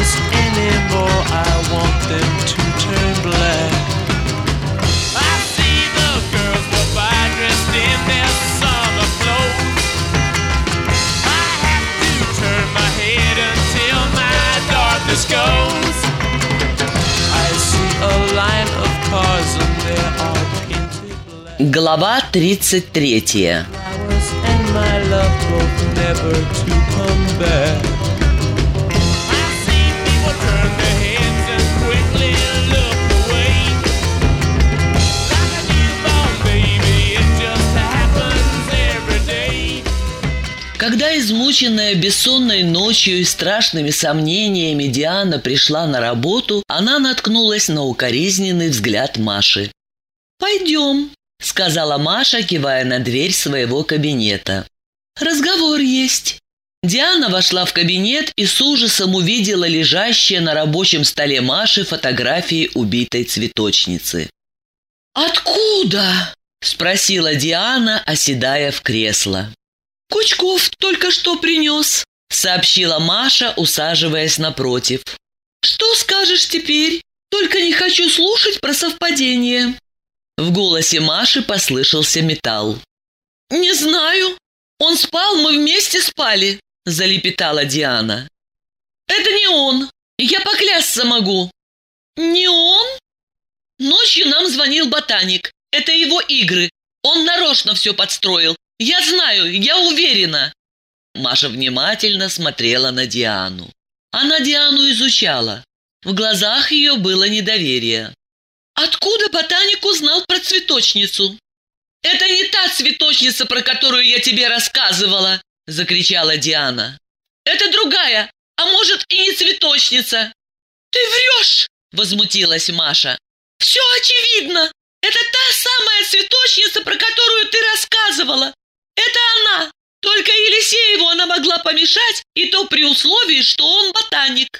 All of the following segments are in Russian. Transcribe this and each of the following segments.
flowers anymore. I want them to turn black. I see the girls go by dressed in their summer clothes. I have to turn my head until my darkness goes. I see a line of cars and they are painted black. Глава 33 Flowers and my love both never to come back. Измученная бессонной ночью и страшными сомнениями Диана пришла на работу, она наткнулась на укоризненный взгляд Маши. «Пойдем», — сказала Маша, кивая на дверь своего кабинета. «Разговор есть». Диана вошла в кабинет и с ужасом увидела лежащие на рабочем столе Маши фотографии убитой цветочницы. «Откуда?» – спросила Диана, оседая в кресло. «Кучков только что принес», – сообщила Маша, усаживаясь напротив. «Что скажешь теперь? Только не хочу слушать про совпадение». В голосе Маши послышался металл. «Не знаю. Он спал, мы вместе спали», – залепетала Диана. «Это не он. Я поклясться могу». «Не он?» Ночью нам звонил ботаник. Это его игры. Он нарочно все подстроил. Я знаю, я уверена. Маша внимательно смотрела на Диану. Она Диану изучала. В глазах ее было недоверие. Откуда ботаник узнал про цветочницу? Это не та цветочница, про которую я тебе рассказывала, закричала Диана. Это другая, а может и не цветочница. Ты врешь, возмутилась Маша. Все очевидно. Это та самая цветочница, про которую ты рассказывала. Это она. Только Елисееву она могла помешать, и то при условии, что он ботаник.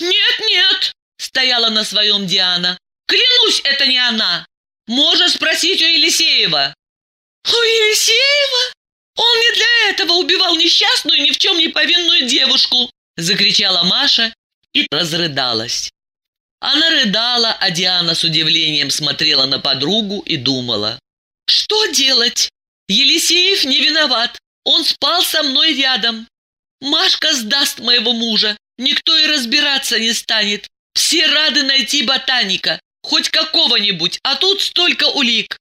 Нет-нет, стояла на своем Диана. Клянусь, это не она. Можешь спросить у Елисеева. У Елисеева? Он не для этого убивал несчастную, ни в чем не повинную девушку, закричала Маша и разрыдалась. Она рыдала, а Диана с удивлением смотрела на подругу и думала. «Что делать? Елисеев не виноват. Он спал со мной рядом. Машка сдаст моего мужа. Никто и разбираться не станет. Все рады найти ботаника. Хоть какого-нибудь, а тут столько улик.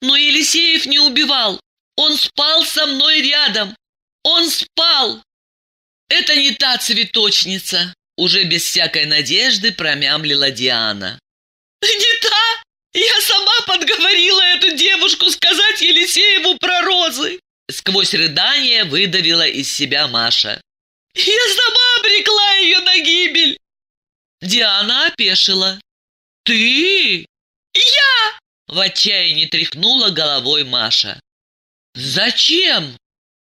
Но Елисеев не убивал. Он спал со мной рядом. Он спал. Это не та цветочница. Уже без всякой надежды промямлила Диана. «Не та! Я сама подговорила эту девушку сказать Елисееву про розы!» Сквозь рыдание выдавила из себя Маша. «Я сама обрекла ее на гибель!» Диана опешила. «Ты?» «Я!» В отчаянии тряхнула головой Маша. «Зачем?»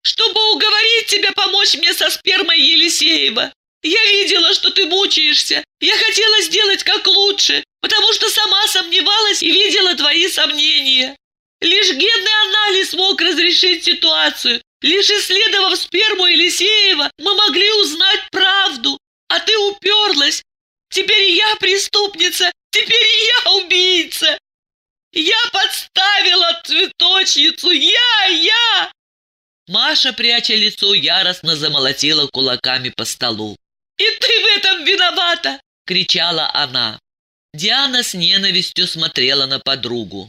«Чтобы уговорить тебя помочь мне со спермой Елисеева. Я видела, что ты мучаешься. Я хотела сделать как лучше, потому что сама сомневалась и видела твои сомнения. Лишь генный анализ мог разрешить ситуацию. Лишь исследовав сперму Елисеева, мы могли узнать правду. А ты уперлась. Теперь я преступница. Теперь я убийца. Я подставила цветочницу. Я, я. Маша, пряча лицо, яростно замолотила кулаками по столу. «И ты в этом виновата!» – кричала она. Диана с ненавистью смотрела на подругу.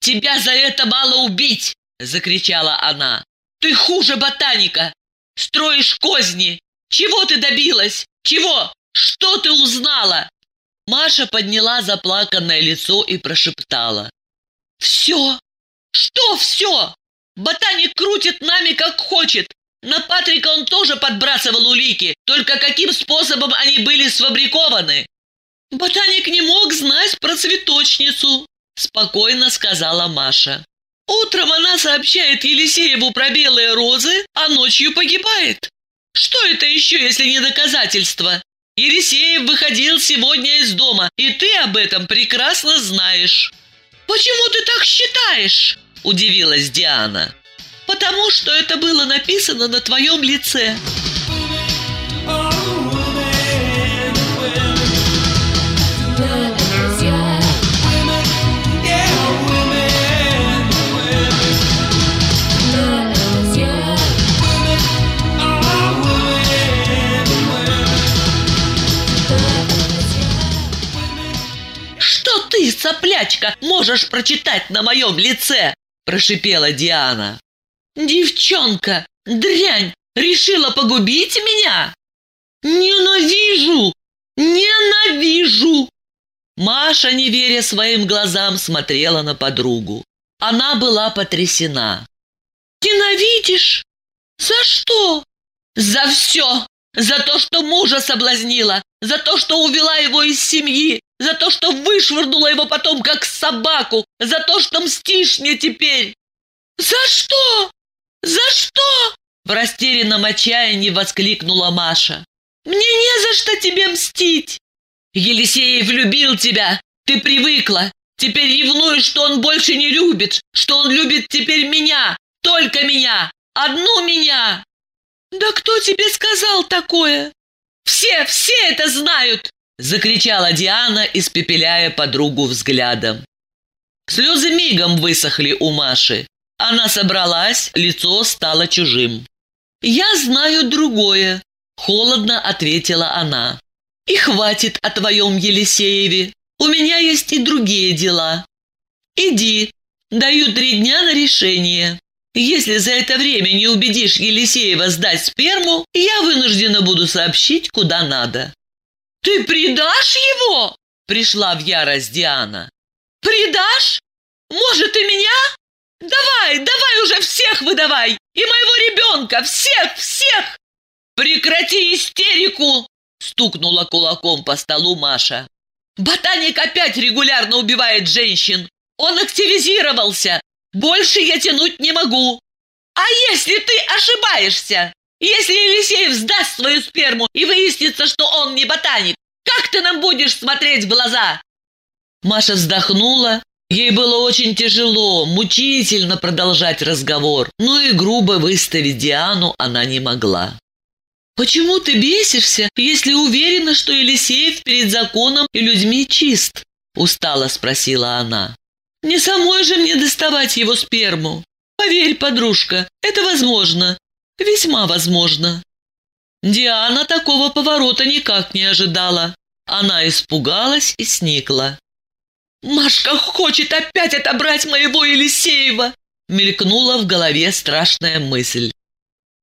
«Тебя за это мало убить!» – закричала она. «Ты хуже ботаника! Строишь козни! Чего ты добилась? Чего? Что ты узнала?» Маша подняла заплаканное лицо и прошептала. «Все! Что все? Ботаник крутит нами как хочет, на Патрика он тоже подбрасывал улики, только каким способом они были сфабрикованы? Ботаник не мог знать про цветочницу, спокойно сказала Маша. Утром она сообщает Елисееву про белые розы, а ночью погибает. Что это еще, если не доказательство? Елисеев выходил сегодня из дома, и ты об этом прекрасно знаешь. Почему ты так считаешь? Удивилась Диана потому что это было написано на твоем лице. ты, соплячка, можешь прочитать на моем лице?» – прошипела Диана. «Девчонка, дрянь, решила погубить меня? Ненавижу! Ненавижу!» Маша, не веря своим глазам, смотрела на подругу. Она была потрясена. «Ненавидишь? За что?» «За все! За то, что мужа соблазнила, за то, что увела его из семьи, за то, что вышвырнула его потом как собаку, за то, что мстишь мне теперь!» «За что? За что?» В растерянном отчаянии воскликнула Маша. «Мне не за что тебе мстить!» «Елисеев любил тебя! Ты привыкла! Теперь ревнуешь, что он больше не любит, что он любит теперь меня, только меня, одну меня!» «Да кто тебе сказал такое?» «Все, все это знают!» – закричала Диана, испепеляя подругу взглядом. Слезы мигом высохли у Маши. Она собралась, лицо стало чужим. «Я знаю другое», – холодно ответила она. «И хватит о твоем Елисееве. У меня есть и другие дела. Иди, даю три дня на решение. Если за это время не убедишь Елисеева сдать сперму, я вынуждена буду сообщить, куда надо». «Ты предашь его?» – пришла в ярость Диана. «Предашь? Может, и меня? Давай, давай уже всех выдавай! И моего ребенка! Всех, всех!» «Прекрати истерику!» – стукнула кулаком по столу Маша. «Ботаник опять регулярно убивает женщин! Он активизировался! Больше я тянуть не могу! А если ты ошибаешься? Если Елисеев сдаст свою сперму и выяснится, что он не ботаник, как ты нам будешь смотреть в глаза?» Маша вздохнула. Ей было очень тяжело, мучительно продолжать разговор, но и грубо выставить Диану она не могла. «Почему ты бесишься, если уверена, что Елисеев перед законом и людьми чист?» – устало спросила она. «Не самой же мне доставать его сперму. Поверь, подружка, это возможно. Весьма возможно». Диана такого поворота никак не ожидала. Она испугалась и сникла. «Машка хочет опять отобрать моего Елисеева!» Мелькнула в голове страшная мысль.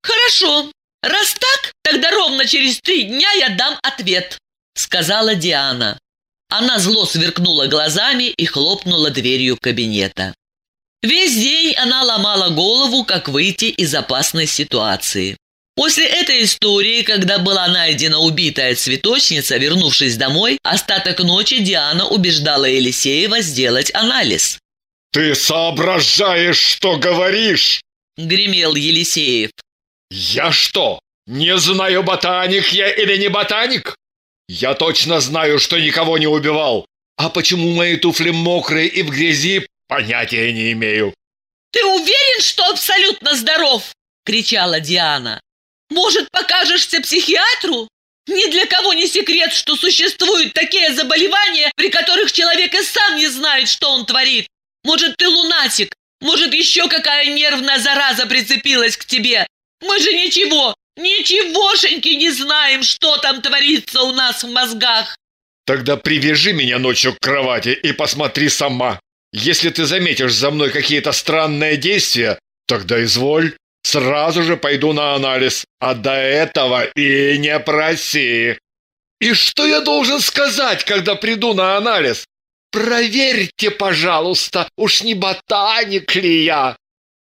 «Хорошо, раз так, тогда ровно через три дня я дам ответ», сказала Диана. Она зло сверкнула глазами и хлопнула дверью кабинета. Весь день она ломала голову, как выйти из опасной ситуации. После этой истории, когда была найдена убитая цветочница, вернувшись домой, остаток ночи Диана убеждала Елисеева сделать анализ. «Ты соображаешь, что говоришь?» – гремел Елисеев. «Я что, не знаю, ботаник я или не ботаник? Я точно знаю, что никого не убивал. А почему мои туфли мокрые и в грязи, понятия не имею». «Ты уверен, что абсолютно здоров?» – кричала Диана. Может, покажешься психиатру? Ни для кого не секрет, что существуют такие заболевания, при которых человек и сам не знает, что он творит. Может, ты лунатик, может, еще какая нервная зараза прицепилась к тебе. Мы же ничего, ничегошеньки не знаем, что там творится у нас в мозгах. Тогда привяжи меня ночью к кровати и посмотри сама. Если ты заметишь за мной какие-то странные действия, тогда изволь. Сразу же пойду на анализ, а до этого и не проси. И что я должен сказать, когда приду на анализ? Проверьте, пожалуйста, уж не ботаник ли я?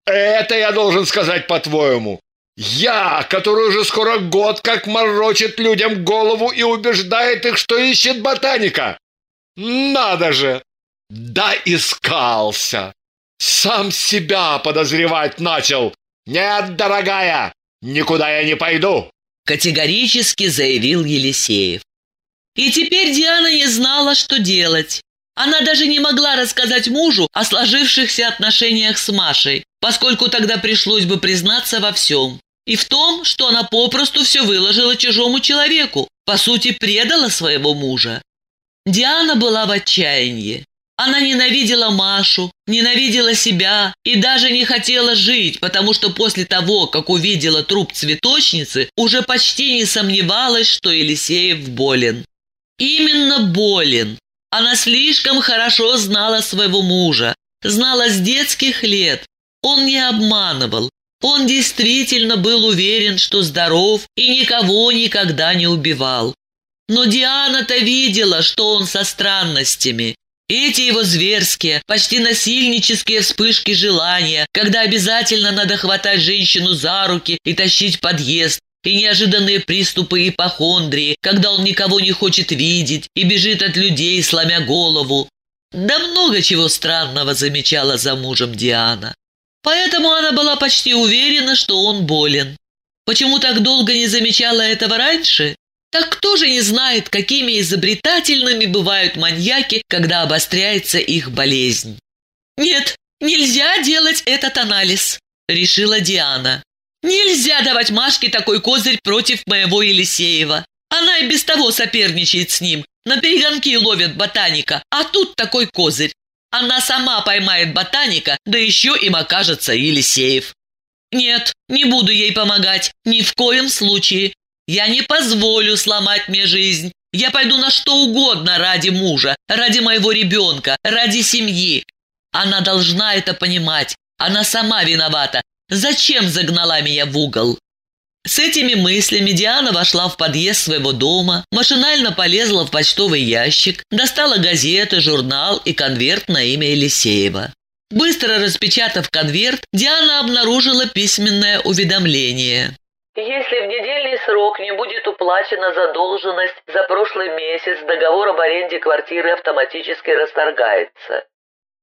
Это я должен сказать по-твоему. Я, который уже скоро год как морочит людям голову и убеждает их, что ищет ботаника. Надо же! Да искался. Сам себя подозревать начал. «Нет, дорогая, никуда я не пойду!» Категорически заявил Елисеев. И теперь Диана не знала, что делать. Она даже не могла рассказать мужу о сложившихся отношениях с Машей, поскольку тогда пришлось бы признаться во всем. И в том, что она попросту все выложила чужому человеку, по сути, предала своего мужа. Диана была в отчаянии. Она ненавидела Машу, ненавидела себя и даже не хотела жить, потому что после того, как увидела труп цветочницы, уже почти не сомневалась, что Елисеев болен. Именно болен. Она слишком хорошо знала своего мужа, знала с детских лет. Он не обманывал. Он действительно был уверен, что здоров и никого никогда не убивал. Но Диана-то видела, что он со странностями. Эти его зверские, почти насильнические вспышки желания, когда обязательно надо хватать женщину за руки и тащить в подъезд, и неожиданные приступы ипохондрии, когда он никого не хочет видеть и бежит от людей, сломя голову. Да много чего странного замечала за мужем Диана. Поэтому она была почти уверена, что он болен. Почему так долго не замечала этого раньше? Так кто же не знает, какими изобретательными бывают маньяки, когда обостряется их болезнь? «Нет, нельзя делать этот анализ», – решила Диана. Нельзя давать Машке такой козырь против моего Елисеева. Она и без того соперничает с ним. На перегонки ловят ботаника, а тут такой козырь. Она сама поймает ботаника, да еще им окажется Елисеев. Нет, не буду ей помогать, ни в коем случае. Я не позволю сломать мне жизнь. Я пойду на что угодно ради мужа, ради моего ребенка, ради семьи. Она должна это понимать. Она сама виновата, Зачем загнала меня в угол? С этими мыслями Диана вошла в подъезд своего дома, машинально полезла в почтовый ящик, достала газеты, журнал и конверт на имя Елисеева. Быстро распечатав конверт, Диана обнаружила письменное уведомление. Если в недельный срок не будет уплачена задолженность за прошлый месяц, договор об аренде квартиры автоматически расторгается.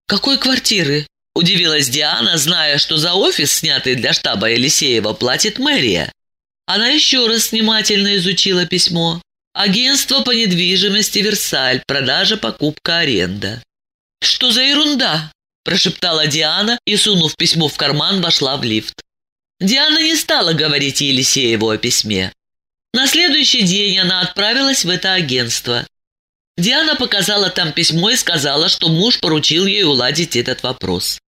Какой квартиры? Удивилась Диана, зная, что за офис, снятый для штаба Елисеева, платит мэрия. Она еще раз внимательно изучила письмо. Агентство по недвижимости «Версаль», продажа, покупка, аренда. «Что за ерунда?» – прошептала Диана и, сунув письмо в карман, вошла в лифт. Диана не стала говорить Елисееву о письме. На следующий день она отправилась в это агентство. Диана показала там письмо и сказала, что муж поручил ей уладить этот вопрос.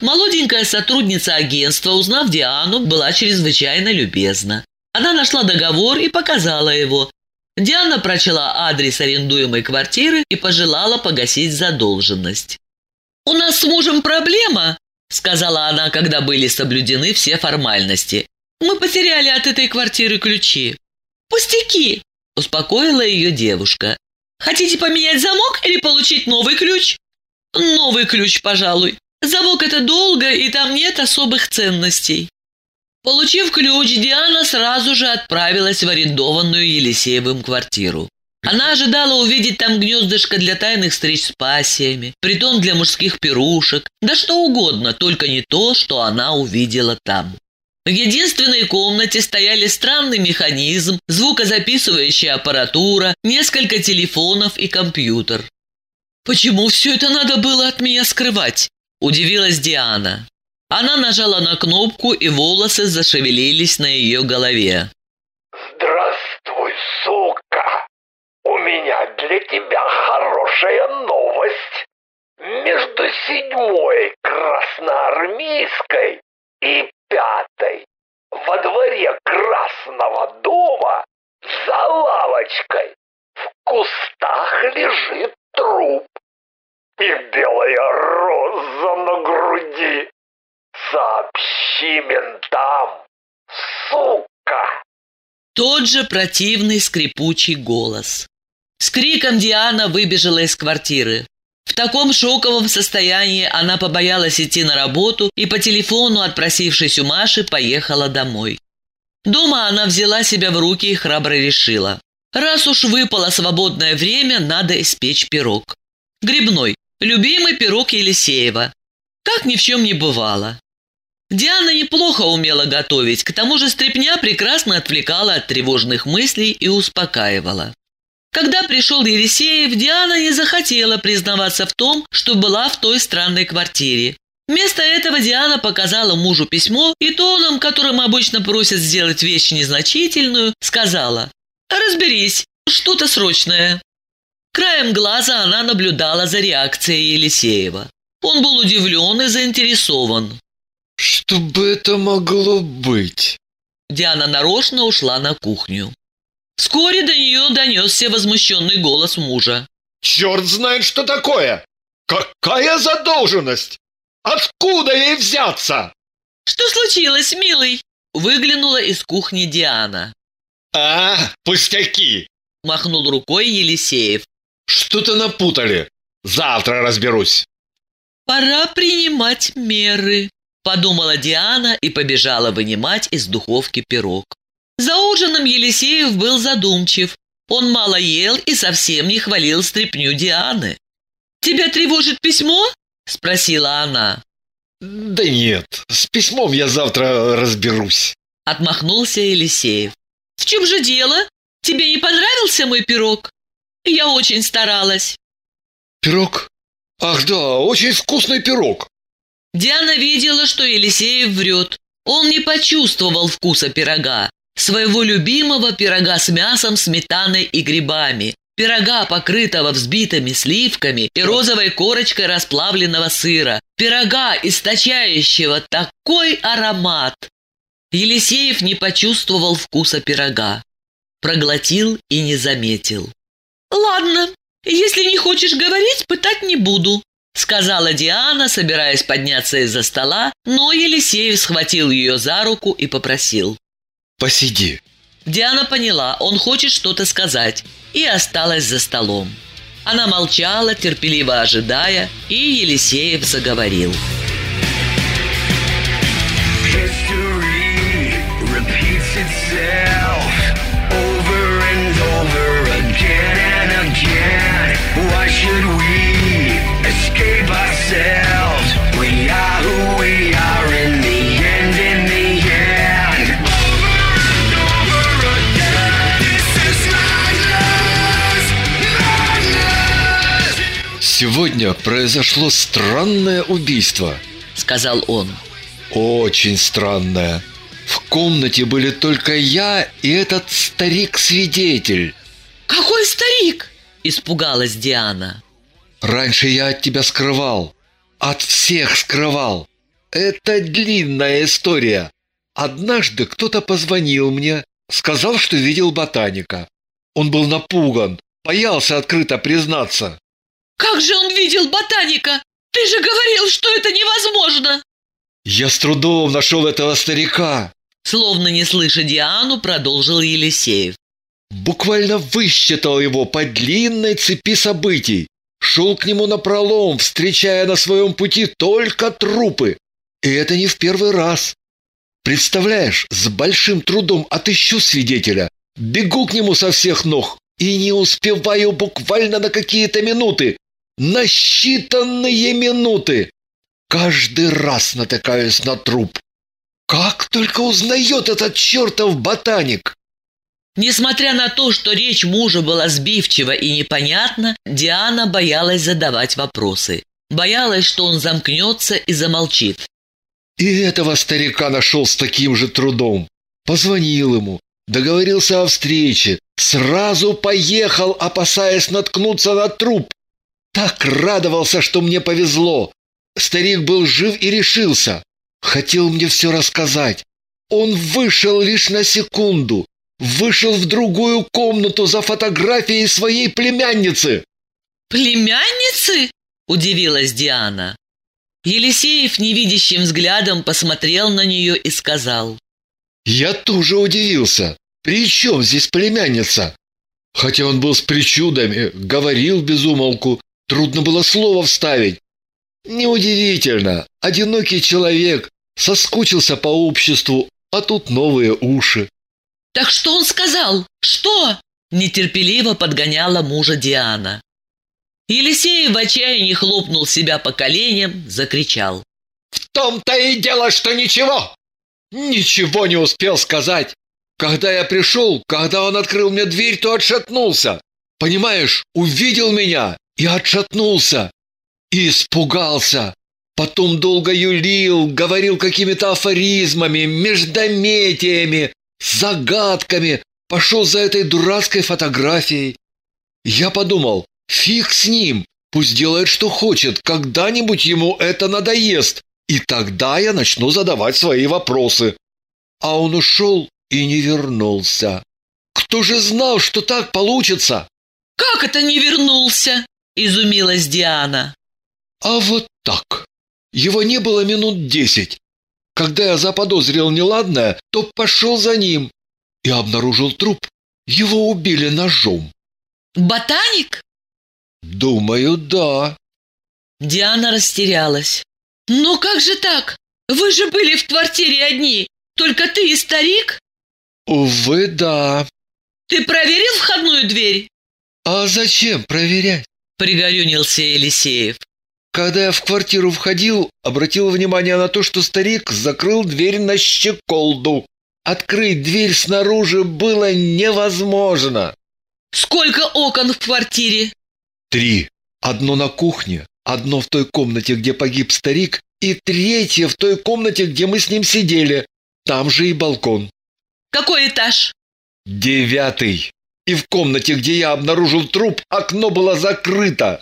Молоденькая сотрудница агентства, узнав Диану, была чрезвычайно любезна. Она нашла договор и показала его. Диана прочла адрес арендуемой квартиры и пожелала погасить задолженность. «У нас с мужем проблема», — сказала она, когда были соблюдены все формальности. «Мы потеряли от этой квартиры ключи». «Пустяки», — успокоила ее девушка. «Хотите поменять замок или получить новый ключ?» «Новый ключ, пожалуй. Замок это долго, и там нет особых ценностей. Получив ключ, Диана сразу же отправилась в арендованную Елисеевым квартиру. Она ожидала увидеть там гнездышко для тайных встреч с пассиями, притон для мужских пирушек, да что угодно, только не то, что она увидела там. В единственной комнате стояли странный механизм, звукозаписывающая аппаратура, несколько телефонов и компьютер. «Почему все это надо было от меня скрывать?» Удивилась Диана. Она нажала на кнопку, и волосы зашевелились на ее голове. «Здравствуй, сука! У меня для тебя хорошая новость. Между седьмой красноармейской и пятой во дворе Красного дома за лавочкой в кустах лежит труп и белая роза на груди. Сообщи ментам, сука!» Тот же противный скрипучий голос. С криком Диана выбежала из квартиры. В таком шоковом состоянии она побоялась идти на работу и по телефону, отпросившись у Маши, поехала домой. Дома она взяла себя в руки и храбро решила. Раз уж выпало свободное время, надо испечь пирог. Грибной, Любимый пирог Елисеева. Как ни в чем не бывало. Диана неплохо умела готовить, к тому же стряпня прекрасно отвлекала от тревожных мыслей и успокаивала. Когда пришел Елисеев, Диана не захотела признаваться в том, что была в той странной квартире. Вместо этого Диана показала мужу письмо и тоном, которым обычно просят сделать вещь незначительную, сказала «Разберись, что-то срочное». Краем глаза она наблюдала за реакцией Елисеева. Он был удивлен и заинтересован. Что бы это могло быть? Диана нарочно ушла на кухню. Вскоре до нее донесся возмущенный голос мужа. Черт знает, что такое! Какая задолженность? Откуда ей взяться? Что случилось, милый? Выглянула из кухни Диана. А, пустяки! Махнул рукой Елисеев. Что-то напутали. Завтра разберусь. Пора принимать меры, подумала Диана и побежала вынимать из духовки пирог. За ужином Елисеев был задумчив. Он мало ел и совсем не хвалил стряпню Дианы. «Тебя тревожит письмо?» – спросила она. «Да нет, с письмом я завтра разберусь», – отмахнулся Елисеев. «В чем же дело? Тебе не понравился мой пирог? Я очень старалась». «Пирог? Ах да, очень вкусный пирог». Диана видела, что Елисеев врет. Он не почувствовал вкуса пирога, своего любимого пирога с мясом, сметаной и грибами, пирога, покрытого взбитыми сливками и розовой корочкой расплавленного сыра, пирога, источающего такой аромат. Елисеев не почувствовал вкуса пирога, проглотил и не заметил. «Ладно, если не хочешь говорить, пытать не буду», сказала Диана, собираясь подняться из-за стола, но Елисеев схватил ее за руку и попросил. «Посиди». Диана поняла, он хочет что-то сказать, и осталась за столом. Она молчала, терпеливо ожидая, и Елисеев заговорил. Why should we Сегодня произошло странное убийство, сказал он. Очень странное. В комнате были только я и этот старик-свидетель. Какой старик? Испугалась Диана. Раньше я от тебя скрывал. От всех скрывал. Это длинная история. Однажды кто-то позвонил мне, сказал, что видел ботаника. Он был напуган, боялся открыто признаться. Как же он видел ботаника? Ты же говорил, что это невозможно. Я с трудом нашел этого старика. Словно не слыша Диану, продолжил Елисеев. Буквально высчитал его по длинной цепи событий. Шел к нему напролом, встречая на своем пути только трупы. И это не в первый раз. Представляешь, с большим трудом отыщу свидетеля, бегу к нему со всех ног и не успеваю буквально на какие-то минуты. На считанные минуты. Каждый раз натыкаюсь на труп. Как только узнает этот чертов ботаник. Несмотря на то, что речь мужа была сбивчива и непонятна, Диана боялась задавать вопросы. Боялась, что он замкнется и замолчит. И этого старика нашел с таким же трудом. Позвонил ему, договорился о встрече, сразу поехал, опасаясь наткнуться на труп. Так радовался, что мне повезло. Старик был жив и решился. Хотел мне все рассказать. Он вышел лишь на секунду. Вышел в другую комнату за фотографией своей племянницы. «Племянницы?» – удивилась Диана. Елисеев невидящим взглядом посмотрел на нее и сказал. «Я тоже удивился. При чем здесь племянница?» Хотя он был с причудами, говорил без умолку, трудно было слово вставить. Неудивительно, одинокий человек соскучился по обществу, а тут новые уши. «Так что он сказал? Что?» Нетерпеливо подгоняла мужа Диана. Елисей в отчаянии хлопнул себя по коленям, закричал. «В том-то и дело, что ничего! Ничего не успел сказать! Когда я пришел, когда он открыл мне дверь, то отшатнулся. Понимаешь, увидел меня и отшатнулся. И испугался. Потом долго юлил, говорил какими-то афоризмами, междометиями, загадками, пошел за этой дурацкой фотографией. Я подумал, фиг с ним, пусть делает, что хочет, когда-нибудь ему это надоест, и тогда я начну задавать свои вопросы. А он ушел и не вернулся. Кто же знал, что так получится? Как это не вернулся? Изумилась Диана. А вот так. Его не было минут десять. Когда я заподозрил неладное, то пошел за ним и обнаружил труп. Его убили ножом. Ботаник? Думаю, да. Диана растерялась. Но как же так? Вы же были в квартире одни. Только ты и старик? Увы, да. Ты проверил входную дверь? А зачем проверять? Пригорюнился Елисеев. Когда я в квартиру входил, обратил внимание на то, что старик закрыл дверь на щеколду. Открыть дверь снаружи было невозможно. Сколько окон в квартире? Три. Одно на кухне, одно в той комнате, где погиб старик, и третье в той комнате, где мы с ним сидели. Там же и балкон. Какой этаж? Девятый. И в комнате, где я обнаружил труп, окно было закрыто.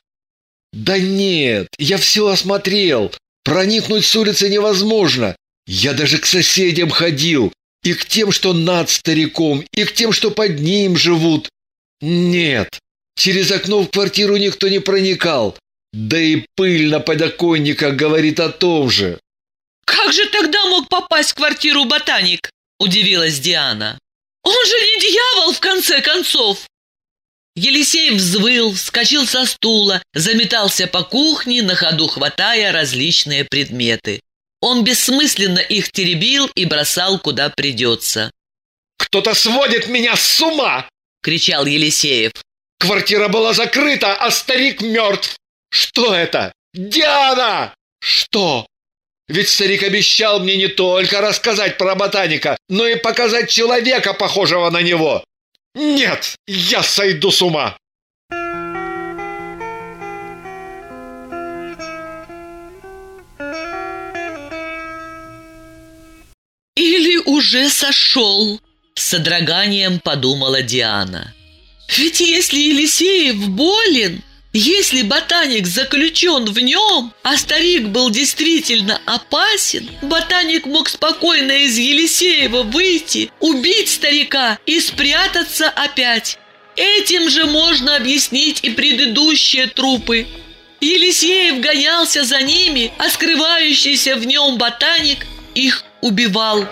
Да нет, я все осмотрел. Проникнуть с улицы невозможно. Я даже к соседям ходил. И к тем, что над стариком, и к тем, что под ним живут. Нет, через окно в квартиру никто не проникал. Да и пыль на подоконниках говорит о том же. Как же тогда мог попасть в квартиру ботаник? Удивилась Диана. Он же не дьявол, в конце концов. Елисей взвыл, вскочил со стула, заметался по кухне, на ходу хватая различные предметы. Он бессмысленно их теребил и бросал куда придется. «Кто-то сводит меня с ума!» — кричал Елисеев. «Квартира была закрыта, а старик мертв! Что это? Диана! Что? Ведь старик обещал мне не только рассказать про ботаника, но и показать человека, похожего на него. Нет, я сойду с ума. Или уже сошел, с содроганием подумала Диана. Ведь если Елисеев болен, если ботаник заключен в нем, а старик был действительно опасен, ботаник мог спокойно из Елисеева выйти, убить старика и спрятаться опять. Этим же можно объяснить и предыдущие трупы. Елисеев гонялся за ними, а скрывающийся в нем ботаник их убивал.